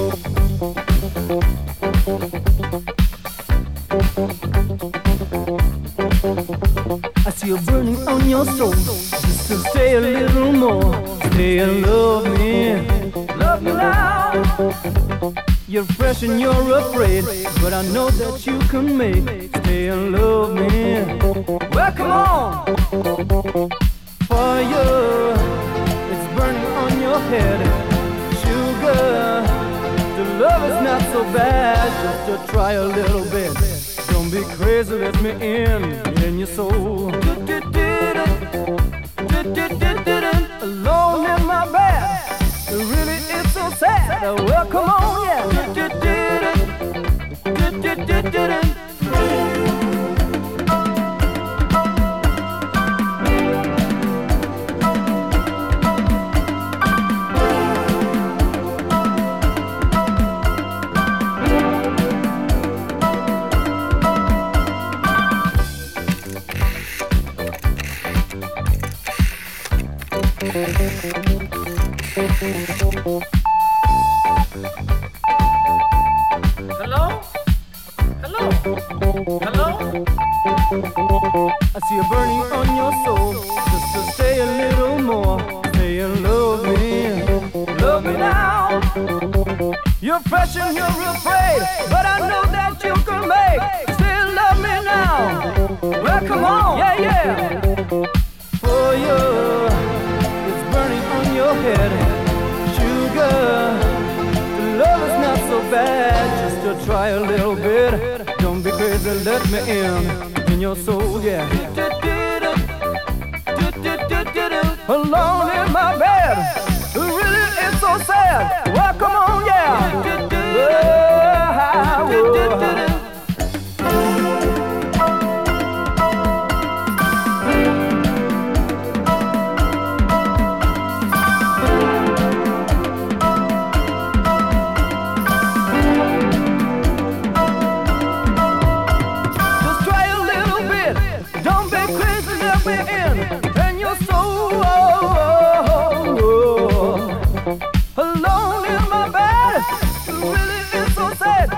I see you burning on your soul. Just to stay a little more. Stay and love me. Love me now. You're fresh and you're afraid. But I know that you can make. Stay and love me. Well, come on. Fire. It's burning on your head. Love is not so bad. Just to try a little bit. Don't be crazy, let me in, in your soul. Alone in my bed, it really it's so sad. Well, come on, Hello? Hello? Hello? I see you burning on your soul. Just to a little more. Love me. Love me now. You're fresh and you're afraid. But I know that you can make. Still love me now. Well, come on. Yeah, yeah. Try a little bit. Don't be crazy, let me in. In your soul, yeah. Alone in my bed. Really, it's so sad.